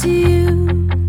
To you.